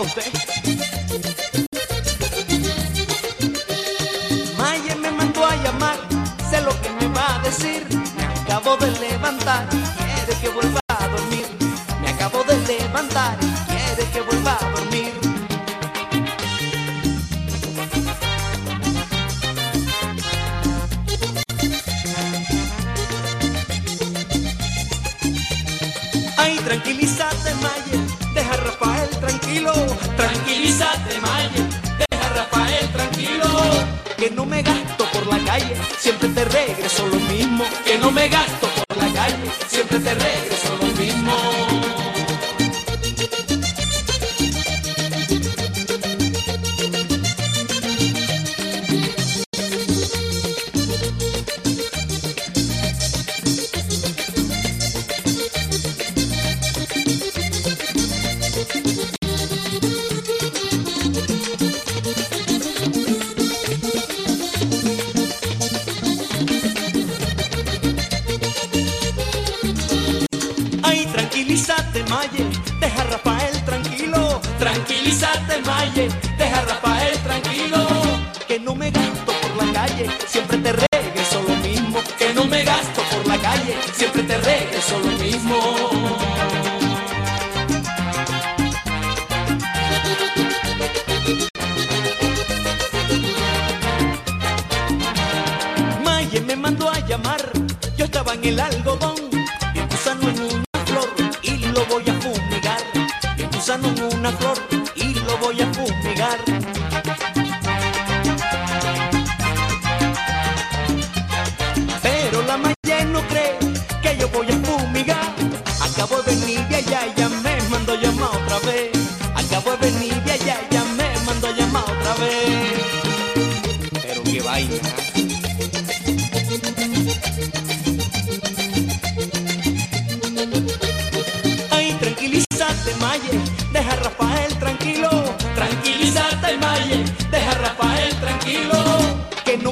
Vea usted. Maya me mandó a llamar, sé lo que me va a decir. Me acabo de levantar, quiere que vuelva a dormir. Me acabo de levantar, quiere que vuelva a dormir. Ay, tranquilízate, Maye, deja a Rafael tranquilo. Tranquilízate, Maye, deja a Rafael tranquilo. Que no me gasto por la calle, siempre te regreso lo mismo. Que no me gasto por la calle, siempre te regreso lo mismo. Maye me mandó a llamar, yo estaba en el algodón, Una flor, y lo voy a fumigar. Pero la Maye no cree que yo voy a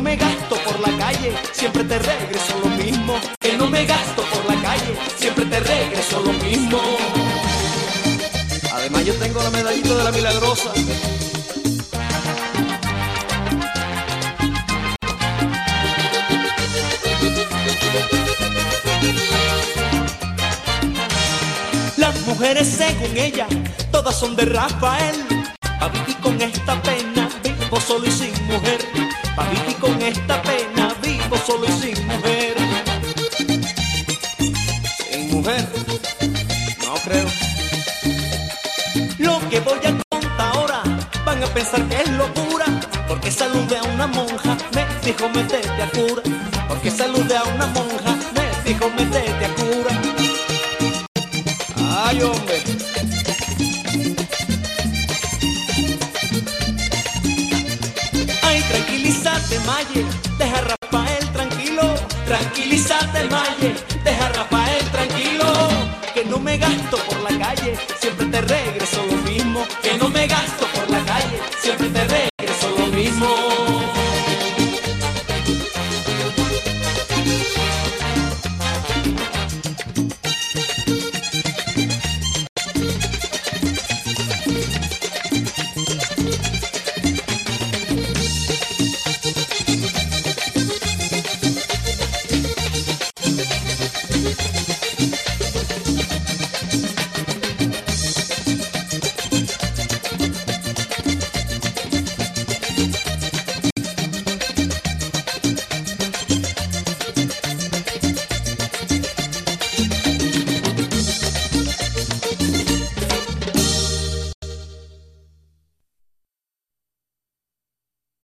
me gasto por la calle, siempre te regreso lo mismo. Que no me gasto por la calle, siempre te regreso lo mismo. Además, yo tengo la medallita de la milagrosa. Las mujeres según ella, todas son de Rafael. Pa' vivir con esta pena, vivo solo y sin mujer. Esta pena, vivo solo y sin mujer. Sin mujer, no creo. Lo que voy a contar ahora, van a pensar que es locura. Porque saludé a una monja, me dijo metete a cura. Porque saludé a una monja, me dijo metete a cura. Ay, hombre. Deja a Rafael tranquilo. Tranquilízate, Maye,